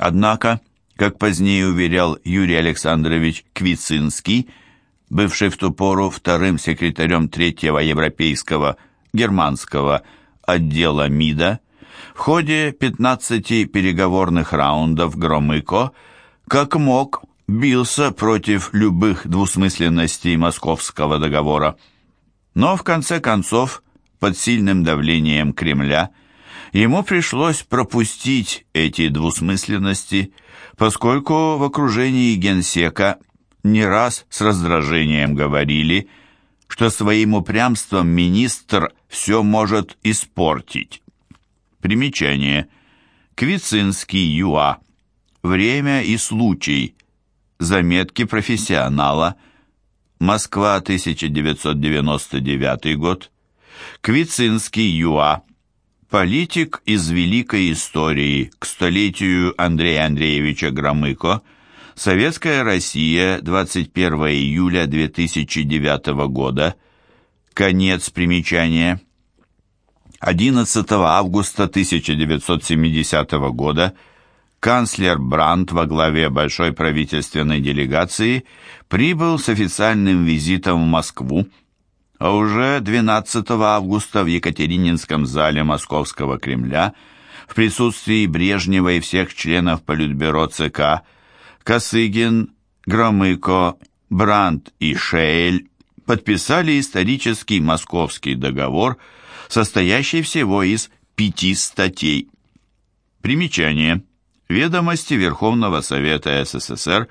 Однако, как позднее уверял Юрий Александрович Квицинский, бывший в ту пору вторым секретарем Третьего Европейского германского отдела МИДа, в ходе 15 переговорных раундов Громыко, как мог, бился против любых двусмысленностей Московского договора. Но в конце концов, под сильным давлением Кремля, ему пришлось пропустить эти двусмысленности, поскольку в окружении генсека не раз с раздражением говорили, что своим упрямством министр все может испортить. Примечание. Квицинский ЮА. Время и случай. Заметки профессионала. Москва, 1999 год. Квицинский ЮА. Политик из великой истории к столетию Андрея Андреевича Громыко. Советская Россия, 21 июля 2009 года. Конец примечания. 11 августа 1970 года канцлер Брандт во главе большой правительственной делегации прибыл с официальным визитом в Москву, а уже 12 августа в Екатерининском зале Московского Кремля в присутствии Брежнева и всех членов Политбюро ЦК Косыгин, Громыко, Брандт и Шейль подписали исторический Московский договор, состоящий всего из пяти статей. Примечание. Ведомости Верховного Совета СССР,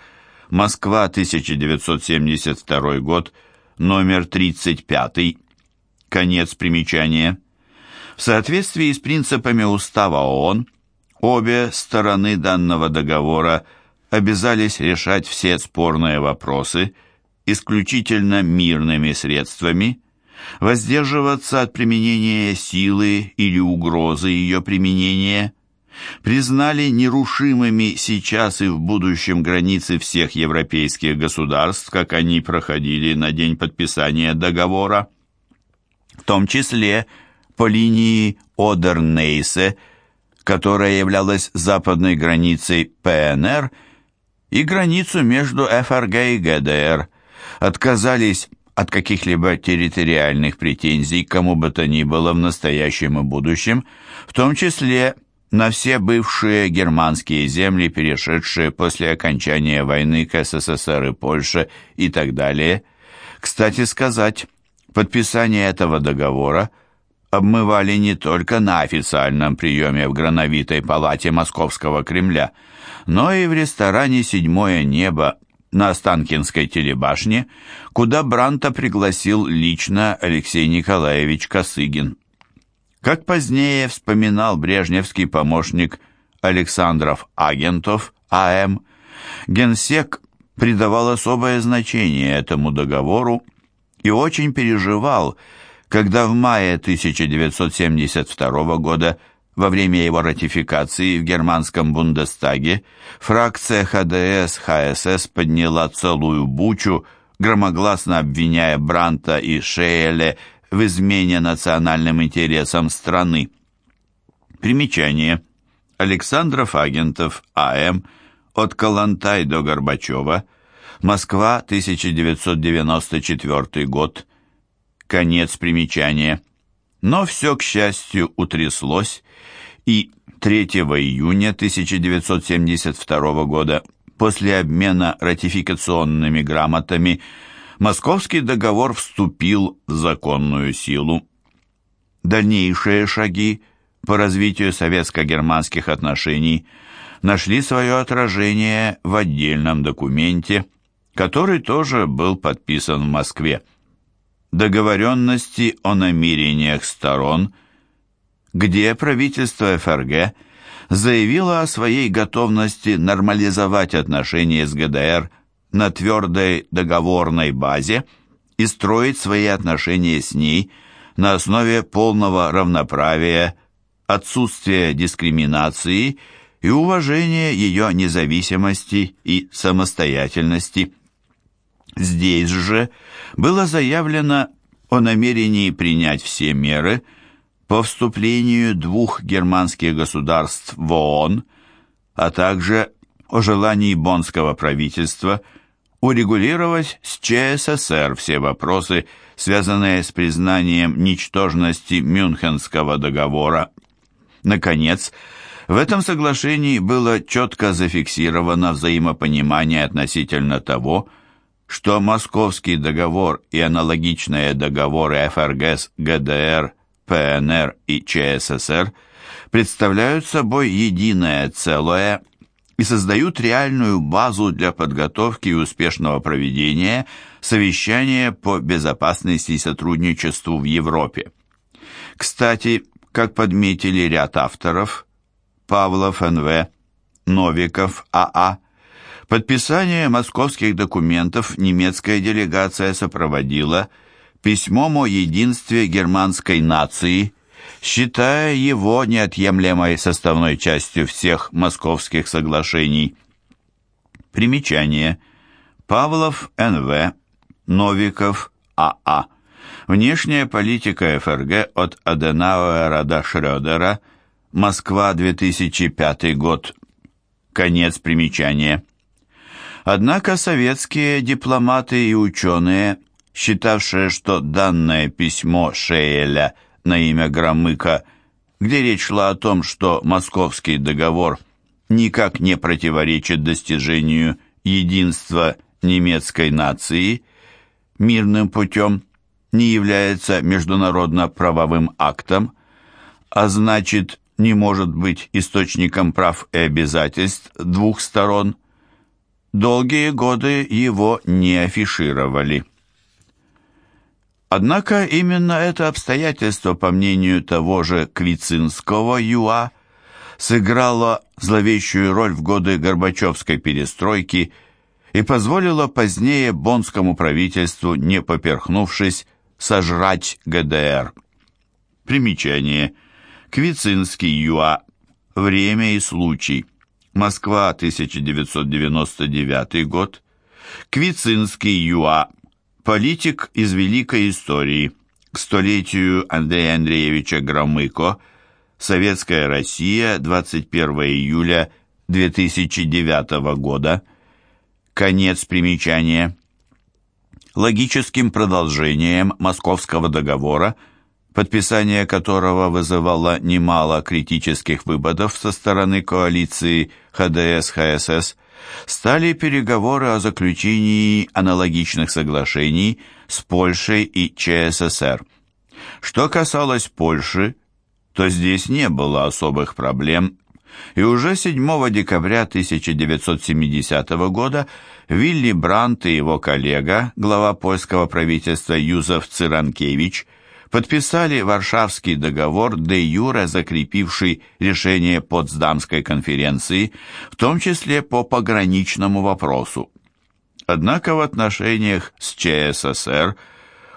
Москва, 1972 год, номер 35, конец примечания. В соответствии с принципами Устава ООН, обе стороны данного договора обязались решать все спорные вопросы исключительно мирными средствами, воздерживаться от применения силы или угрозы ее применения – признали нерушимыми сейчас и в будущем границы всех европейских государств, как они проходили на день подписания договора, в том числе по линии Одернейсе, которая являлась западной границей ПНР, и границу между ФРГ и ГДР, отказались от каких-либо территориальных претензий кому бы то ни было в настоящем и будущем, в том числе на все бывшие германские земли, перешедшие после окончания войны к СССР и Польше и так далее. Кстати сказать, подписание этого договора обмывали не только на официальном приеме в Грановитой палате Московского Кремля, но и в ресторане «Седьмое небо» на Останкинской телебашне, куда Бранта пригласил лично Алексей Николаевич Косыгин. Как позднее вспоминал брежневский помощник Александров Агентов А.М., генсек придавал особое значение этому договору и очень переживал, когда в мае 1972 года во время его ратификации в германском Бундестаге фракция ХДС-ХСС подняла целую бучу, громогласно обвиняя Бранта и Шейле в измене национальным интересам страны. Примечание. Александров Агентов, А.М. От Калантай до Горбачева. Москва, 1994 год. Конец примечания. Но все, к счастью, утряслось, и 3 июня 1972 года после обмена ратификационными грамотами Московский договор вступил в законную силу. Дальнейшие шаги по развитию советско-германских отношений нашли свое отражение в отдельном документе, который тоже был подписан в Москве. Договоренности о намерениях сторон, где правительство ФРГ заявило о своей готовности нормализовать отношения с ГДР на твердой договорной базе и строить свои отношения с ней на основе полного равноправия, отсутствия дискриминации и уважения ее независимости и самостоятельности. Здесь же было заявлено о намерении принять все меры по вступлению двух германских государств в ООН, а также о желании боннского правительства урегулировать с ЧССР все вопросы, связанные с признанием ничтожности Мюнхенского договора. Наконец, в этом соглашении было четко зафиксировано взаимопонимание относительно того, что Московский договор и аналогичные договоры ФРГС, ГДР, ПНР и ЧССР представляют собой единое целое и создают реальную базу для подготовки и успешного проведения совещания по безопасности и сотрудничеству в Европе. Кстати, как подметили ряд авторов, Павлов Н.В., Новиков А.А., подписание московских документов немецкая делегация сопроводила письмом о единстве германской нации, считая его неотъемлемой составной частью всех московских соглашений. Примечание. Павлов Н.В., Новиков А.А. Внешняя политика ФРГ от Аденауэра до Шрёдера. Москва, 2005 год. Конец примечания. Однако советские дипломаты и ученые, считавшие, что данное письмо Шейеля на имя Громыка, где речь шла о том, что Московский договор никак не противоречит достижению единства немецкой нации мирным путем, не является международно-правовым актом, а значит не может быть источником прав и обязательств двух сторон, долгие годы его не афишировали. Однако именно это обстоятельство, по мнению того же Квицинского ЮА, сыграло зловещую роль в годы Горбачевской перестройки и позволило позднее боннскому правительству, не поперхнувшись, сожрать ГДР. Примечание. Квицинский ЮА. Время и случай. Москва, 1999 год. Квицинский ЮА. Политик из великой истории. К столетию Андрея Андреевича Громыко. Советская Россия, 21 июля 2009 года. Конец примечания. Логическим продолжением Московского договора, подписание которого вызывало немало критических выводов со стороны коалиции ХДС-ХСС, стали переговоры о заключении аналогичных соглашений с Польшей и ЧССР. Что касалось Польши, то здесь не было особых проблем и уже 7 декабря 1970 года Вилли Брандт и его коллега, глава польского правительства Юзеф Циранкевич, подписали Варшавский договор, де юре закрепивший решение Потсдамской конференции, в том числе по пограничному вопросу. Однако в отношениях с ЧССР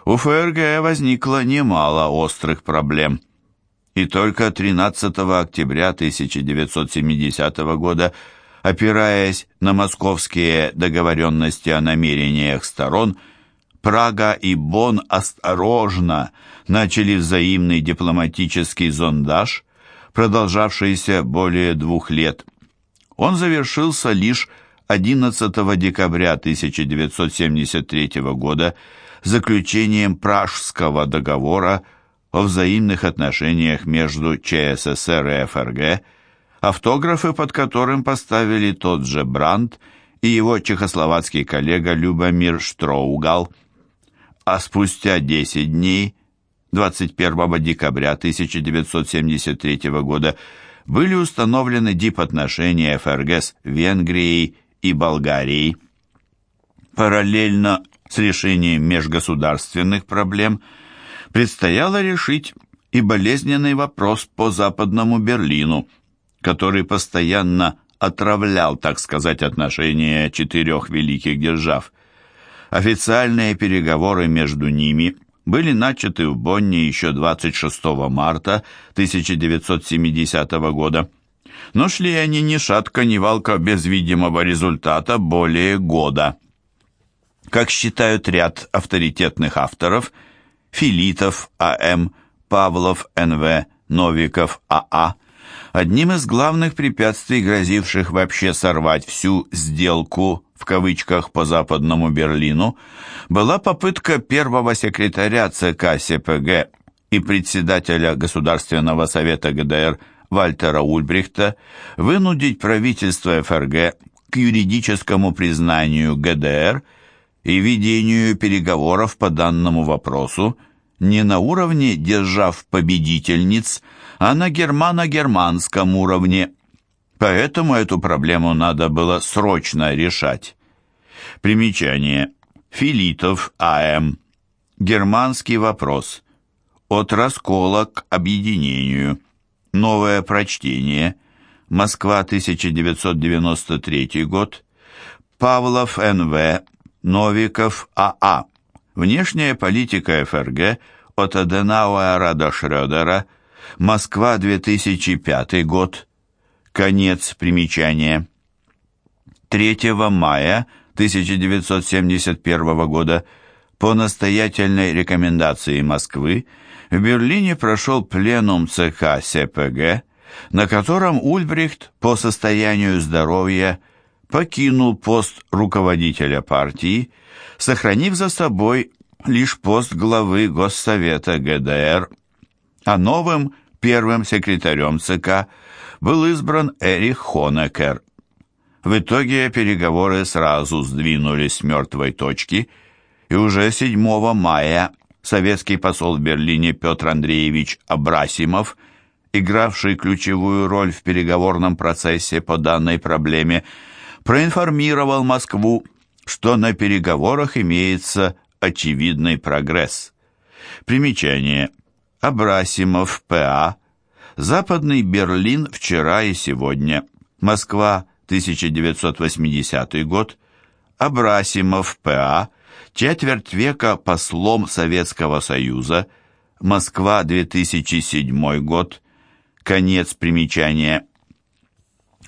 у ФРГ возникло немало острых проблем – и только 13 октября 1970 года, опираясь на московские договоренности о намерениях сторон, Прага и Бонн осторожно начали взаимный дипломатический зондаж, продолжавшийся более двух лет. Он завершился лишь 11 декабря 1973 года заключением Пражского договора о взаимных отношениях между ЧССР и ФРГ, автографы под которым поставили тот же Брандт и его чехословацкий коллега Любомир Штроугал. А спустя 10 дней, 21 декабря 1973 года, были установлены дипотношения ФРГ с Венгрией и Болгарией. Параллельно с решением межгосударственных проблем – предстояло решить и болезненный вопрос по Западному Берлину, который постоянно отравлял, так сказать, отношения четырех великих держав. Официальные переговоры между ними были начаты в Бонне еще 26 марта 1970 года. Но шли они ни шатко, ни валко без видимого результата более года. Как считают ряд авторитетных авторов – Филитов А.М., Павлов Н.В., Новиков А.А. Одним из главных препятствий, грозивших вообще сорвать всю «сделку» в кавычках по Западному Берлину, была попытка первого секретаря ЦК СПГ и председателя Государственного совета ГДР Вальтера Ульбрихта вынудить правительство ФРГ к юридическому признанию ГДР и ведению переговоров по данному вопросу не на уровне держав-победительниц, а на германо-германском уровне. Поэтому эту проблему надо было срочно решать. Примечание. Филитов А.М. Германский вопрос. От раскола к объединению. Новое прочтение. Москва, 1993 год. Павлов Н.В. Новиков А.А. Внешняя политика ФРГ от Аденауэра до Шрёдера. Москва, 2005 год. Конец примечания. 3 мая 1971 года по настоятельной рекомендации Москвы в Берлине прошел пленум ЦК СПГ, на котором Ульбрихт по состоянию здоровья покинул пост руководителя партии, сохранив за собой лишь пост главы Госсовета ГДР, а новым первым секретарем ЦК был избран Эрих Хонекер. В итоге переговоры сразу сдвинулись с мертвой точки, и уже 7 мая советский посол в Берлине Петр Андреевич Абрасимов, игравший ключевую роль в переговорном процессе по данной проблеме, проинформировал Москву, что на переговорах имеется очевидный прогресс. Примечание. Абрасимов, П.А. Западный Берлин вчера и сегодня. Москва, 1980 год. Абрасимов, П.А. Четверть века послом Советского Союза. Москва, 2007 год. Конец примечания.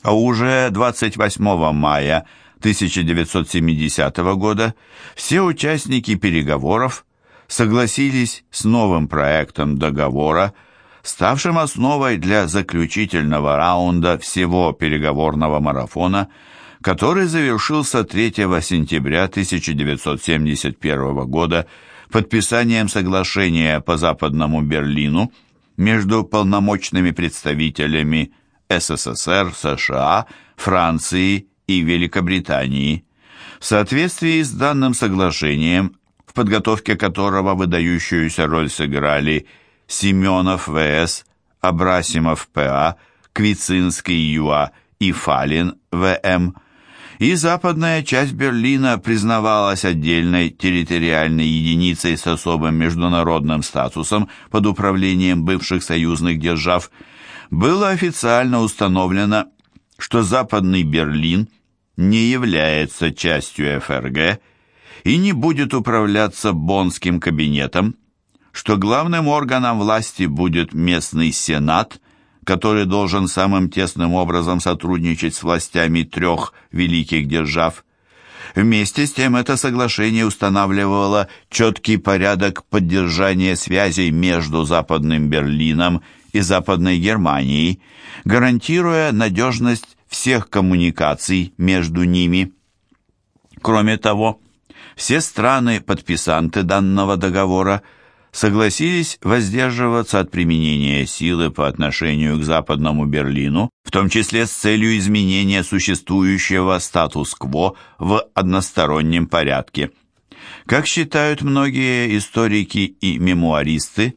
А уже 28 мая 1970 года все участники переговоров согласились с новым проектом договора, ставшим основой для заключительного раунда всего переговорного марафона, который завершился 3 сентября 1971 года подписанием соглашения по Западному Берлину между полномочными представителями СССР, США, Франции и Великобритании. В соответствии с данным соглашением, в подготовке которого выдающуюся роль сыграли Семенов В.С., Абрасимов П.А., Квицинский Ю.А. и Фалин В.М., и западная часть Берлина признавалась отдельной территориальной единицей с особым международным статусом под управлением бывших союзных держав, было официально установлено, что Западный Берлин не является частью ФРГ и не будет управляться Боннским кабинетом, что главным органом власти будет местный сенат, который должен самым тесным образом сотрудничать с властями трех великих держав. Вместе с тем это соглашение устанавливало четкий порядок поддержания связей между Западным Берлином и Западной Германией, гарантируя надежность всех коммуникаций между ними. Кроме того, все страны-подписанты данного договора – согласились воздерживаться от применения силы по отношению к Западному Берлину, в том числе с целью изменения существующего статус-кво в одностороннем порядке. Как считают многие историки и мемуаристы,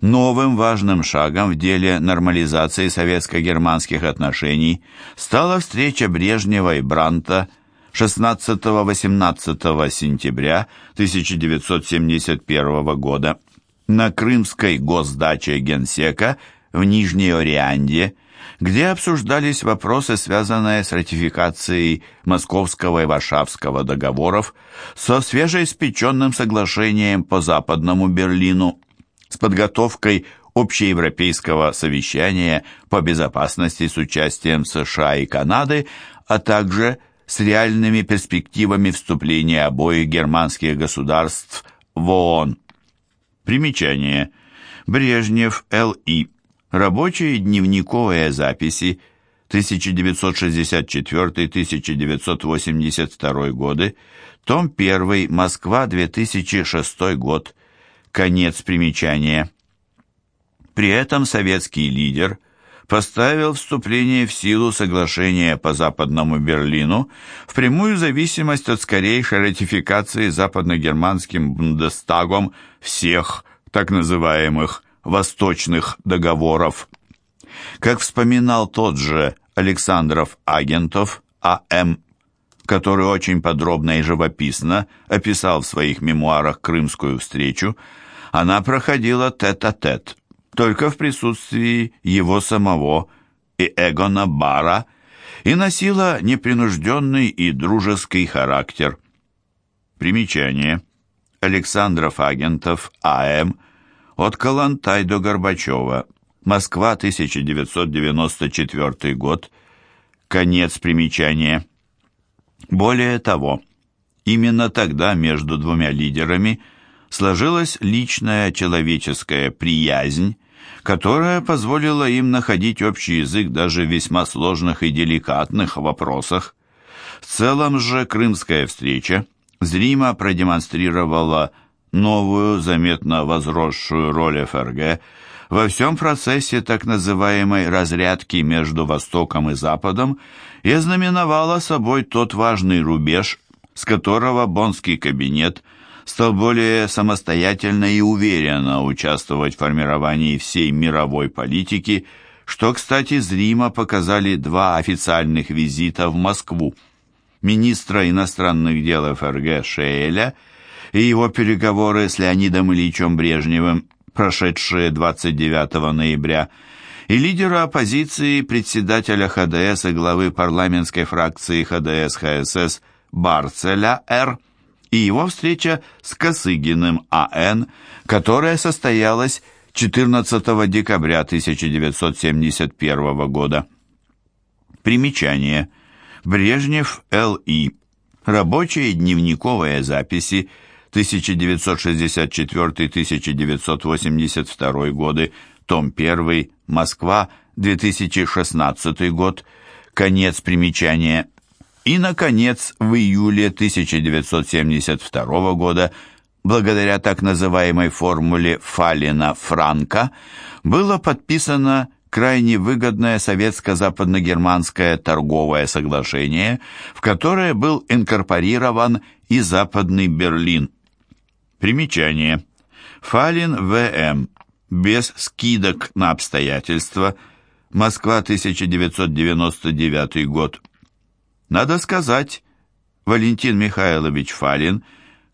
новым важным шагом в деле нормализации советско-германских отношений стала встреча Брежнева и Бранта 16-18 сентября 1971 года на крымской госдаче генсека в Нижней Орианде, где обсуждались вопросы, связанные с ратификацией Московского и Варшавского договоров, со свежеиспеченным соглашением по Западному Берлину, с подготовкой общеевропейского совещания по безопасности с участием США и Канады, а также с реальными перспективами вступления обоих германских государств в ООН. Примечание. Брежнев, Л.И. Рабочие дневниковые записи 1964-1982 годы, том 1, Москва, 2006 год, конец примечания. При этом советский лидер поставил вступление в силу соглашения по Западному Берлину в прямую зависимость от скорейшей ратификации западногерманским Бундестагом всех так называемых «восточных договоров». Как вспоминал тот же Александров Агентов А.М., который очень подробно и живописно описал в своих мемуарах крымскую встречу, она проходила тет-а-тет, -тет, только в присутствии его самого и Эгона Бара, и носила непринужденный и дружеский характер. Примечание. Александров Агентов А.М. От Калантай до Горбачева. Москва, 1994 год. Конец примечания. Более того, именно тогда между двумя лидерами сложилась личная человеческая приязнь, которая позволила им находить общий язык даже в весьма сложных и деликатных вопросах. В целом же крымская встреча зримо продемонстрировала новую, заметно возросшую роль ФРГ во всем процессе так называемой разрядки между Востоком и Западом и ознаменовала собой тот важный рубеж, с которого Боннский кабинет стал более самостоятельно и уверенно участвовать в формировании всей мировой политики, что, кстати, зримо показали два официальных визита в Москву министра иностранных дел ФРГ Шеэля и его переговоры с Леонидом Ильичем Брежневым прошедшие 29 ноября, и лидера оппозиции, председателя ХДС и главы парламентской фракции ХДС-ХСС Барцеля Р., и его встреча с Косыгиным А.Н., которая состоялась 14 декабря 1971 года. Примечание. Брежнев Л.И. Рабочие дневниковые записи 1964-1982 годы, том 1, Москва, 2016 год, конец примечания. И, наконец, в июле 1972 года, благодаря так называемой формуле Фалина-Франка, было подписано крайне выгодное советско-западно-германское торговое соглашение, в которое был инкорпорирован и Западный Берлин. Примечание. Фалин В.М. Без скидок на обстоятельства. Москва, 1999 год. Надо сказать, Валентин Михайлович Фалин,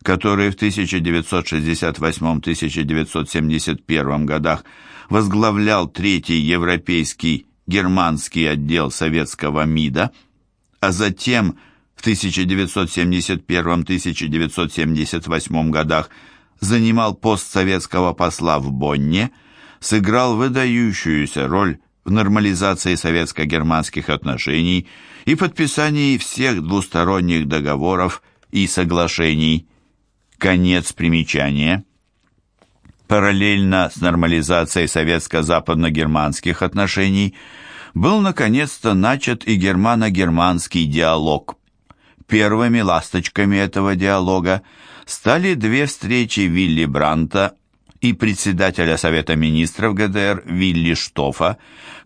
который в 1968-1971 годах возглавлял Третий Европейский германский отдел советского МИДа, а затем в 1971-1978 годах занимал пост советского посла в Бонне, сыграл выдающуюся роль в нормализации советско-германских отношений и подписании всех двусторонних договоров и соглашений. Конец примечания. Параллельно с нормализацией советско-западно-германских отношений был наконец-то начат и германо-германский диалог. Первыми ласточками этого диалога стали две встречи Вилли Бранта и председателя Совета министров ГДР Вилли Штофа,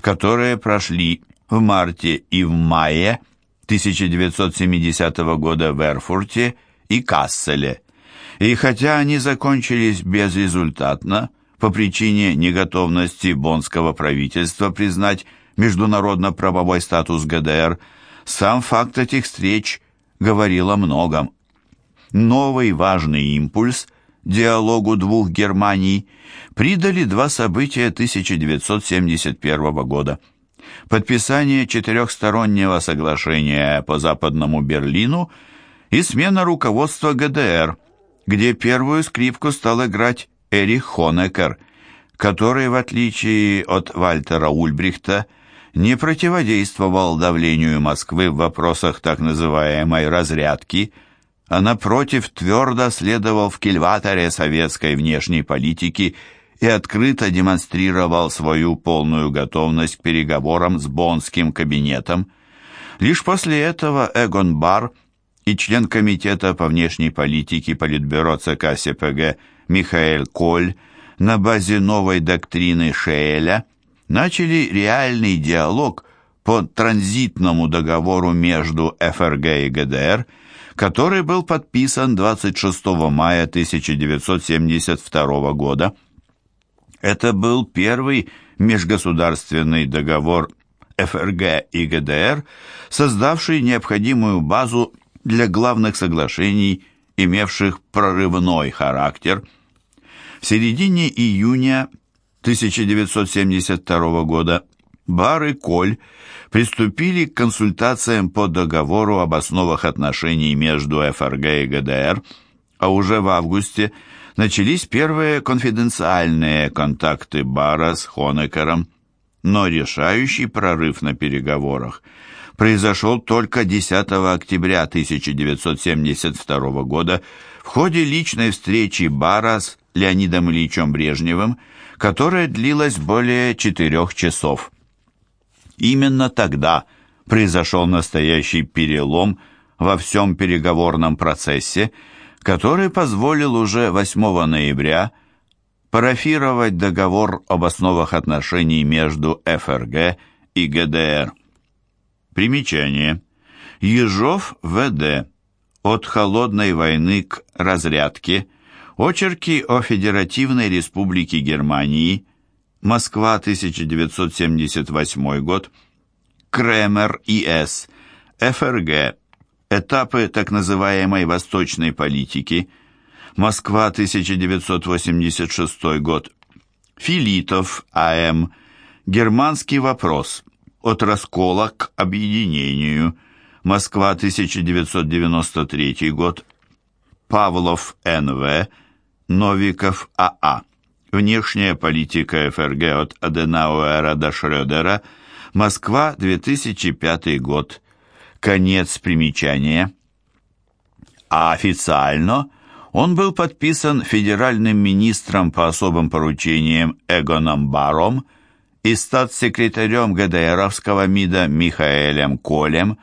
которые прошли в марте и в мае 1970 года в Эрфурте и Касселе. И хотя они закончились безрезультатно по причине неготовности боннского правительства признать международно-правовой статус ГДР, сам факт этих встреч говорил о многом. Новый важный импульс диалогу двух Германий придали два события 1971 года. Подписание четырехстороннего соглашения по Западному Берлину и смена руководства ГДР – где первую скрипку стал играть Эрих Хонекер, который, в отличие от Вальтера Ульбрихта, не противодействовал давлению Москвы в вопросах так называемой «разрядки», а напротив твердо следовал в кильваторе советской внешней политики и открыто демонстрировал свою полную готовность к переговорам с Боннским кабинетом. Лишь после этого Эгон Бар и член Комитета по внешней политике Политбюро ЦК СПГ Михаэль Коль на базе новой доктрины Шеэля начали реальный диалог по транзитному договору между ФРГ и ГДР, который был подписан 26 мая 1972 года. Это был первый межгосударственный договор ФРГ и ГДР, создавший необходимую базу для главных соглашений, имевших прорывной характер. В середине июня 1972 года Бар и Коль приступили к консультациям по договору об основах отношений между ФРГ и ГДР, а уже в августе начались первые конфиденциальные контакты Бара с Хонекером, но решающий прорыв на переговорах произошел только 10 октября 1972 года в ходе личной встречи Бара с Леонидом Ильичем Брежневым, которая длилась более четырех часов. Именно тогда произошел настоящий перелом во всем переговорном процессе, который позволил уже 8 ноября парафировать договор об основах отношений между ФРГ и ГДР. Примечание. Ежов В.Д. От холодной войны к разрядке. Очерки о Федеративной Республике Германии. Москва, 1978 год. Кремер И.С. ФРГ. Этапы так называемой восточной политики. Москва, 1986 год. Филитов А.М. Германский вопрос. От раскола к объединению. Москва, 1993 год. Павлов Н.В. Новиков А.А. Внешняя политика ФРГ от Аденауэра до Шрёдера. Москва, 2005 год. Конец примечания. А официально он был подписан федеральным министром по особым поручениям Эгоном Баром и статс-секретарем ГДРовского МИДа Михаэлем Колем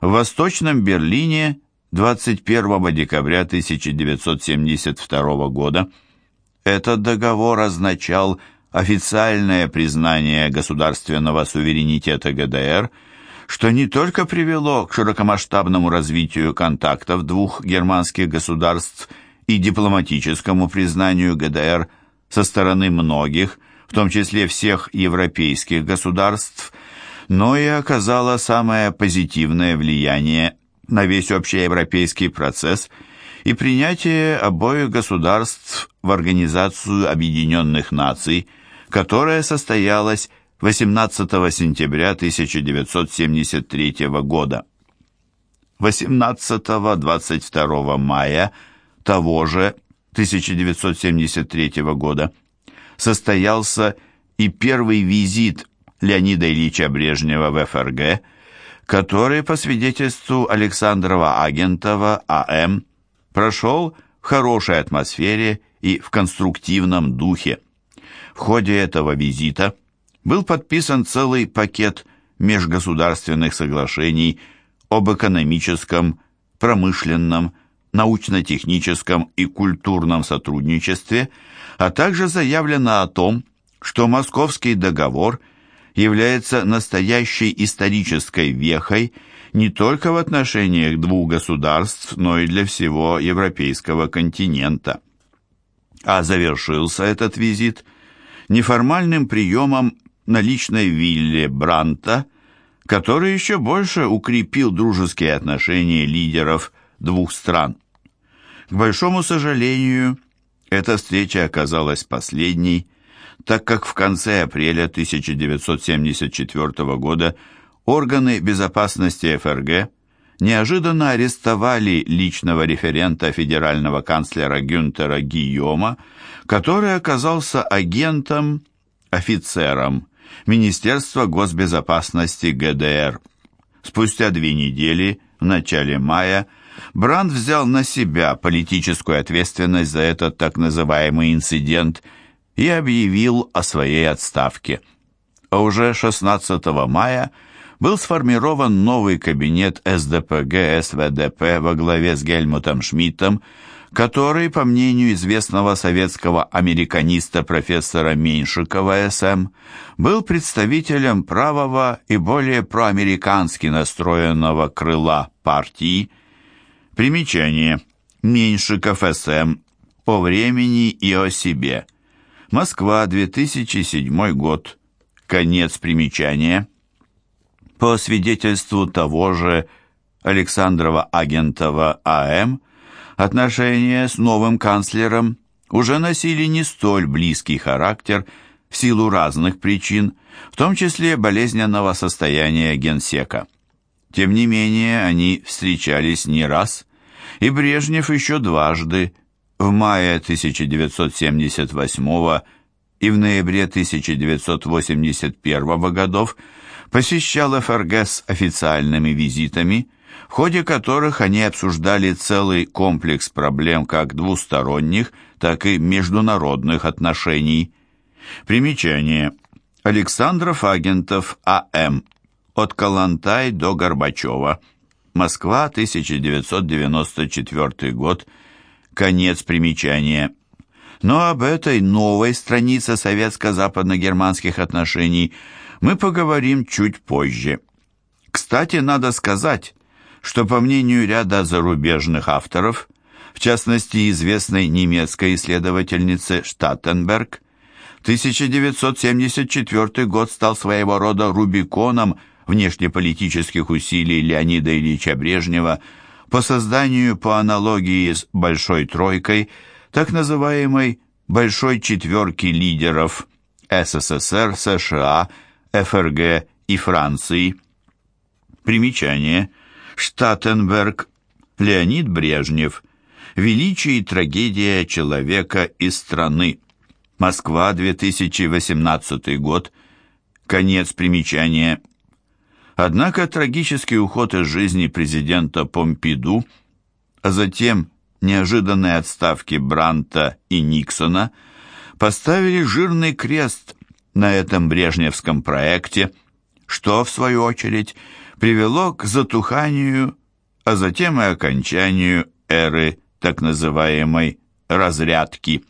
в Восточном Берлине 21 декабря 1972 года. Этот договор означал официальное признание государственного суверенитета ГДР, что не только привело к широкомасштабному развитию контактов двух германских государств и дипломатическому признанию ГДР со стороны многих, в том числе всех европейских государств, но и оказало самое позитивное влияние на весь общеевропейский процесс и принятие обоих государств в Организацию Объединенных Наций, которая состоялась 18 сентября 1973 года. 18-22 мая того же 1973 года состоялся и первый визит Леонида Ильича Брежнева в ФРГ, который, по свидетельству Александрова Агентова А.М., прошел в хорошей атмосфере и в конструктивном духе. В ходе этого визита был подписан целый пакет межгосударственных соглашений об экономическом, промышленном, научно-техническом и культурном сотрудничестве, а также заявлено о том, что Московский договор является настоящей исторической вехой не только в отношениях двух государств, но и для всего европейского континента. А завершился этот визит неформальным приемом на личной вилле Бранта, который еще больше укрепил дружеские отношения лидеров двух стран. К большому сожалению, эта встреча оказалась последней, так как в конце апреля 1974 года органы безопасности ФРГ неожиданно арестовали личного референта федерального канцлера Гюнтера Гийома, который оказался агентом, офицером Министерства госбезопасности ГДР. Спустя две недели, в начале мая, Бранд взял на себя политическую ответственность за этот так называемый инцидент и объявил о своей отставке. А уже 16 мая был сформирован новый кабинет СДПГ СВДП во главе с Гельмутом Шмидтом, который, по мнению известного советского американиста профессора Меньшикова СМ, был представителем правого и более проамерикански настроенного крыла партии. Примечание. Меньшиков СМ. О времени и о себе. Москва, 2007 год. Конец примечания. По свидетельству того же Александрова Агентова А.М., отношения с новым канцлером уже носили не столь близкий характер в силу разных причин, в том числе болезненного состояния генсека. Тем не менее, они встречались не раз, и Брежнев еще дважды, в мае 1978 и в ноябре 1981 годов, посещал ФРГ с официальными визитами, в ходе которых они обсуждали целый комплекс проблем как двусторонних, так и международных отношений. Примечание. Александров Агентов А.М. От Калантай до Горбачева. Москва, 1994 год. Конец примечания. Но об этой новой странице советско-западно-германских отношений – мы поговорим чуть позже. Кстати, надо сказать, что по мнению ряда зарубежных авторов, в частности известной немецкой исследовательницы Штаттенберг, 1974 год стал своего рода рубиконом внешнеполитических усилий Леонида Ильича Брежнева по созданию по аналогии с «Большой тройкой» так называемой «Большой четверки лидеров» СССР, США, ФРГ и Франции. Примечание. Штаттенберг. Леонид Брежнев. Величие и трагедия человека и страны. Москва, 2018 год. Конец примечания. Однако трагический уход из жизни президента Помпиду, а затем неожиданные отставки Бранта и Никсона поставили жирный крест на этом брежневском проекте, что, в свою очередь, привело к затуханию, а затем и окончанию эры так называемой «разрядки».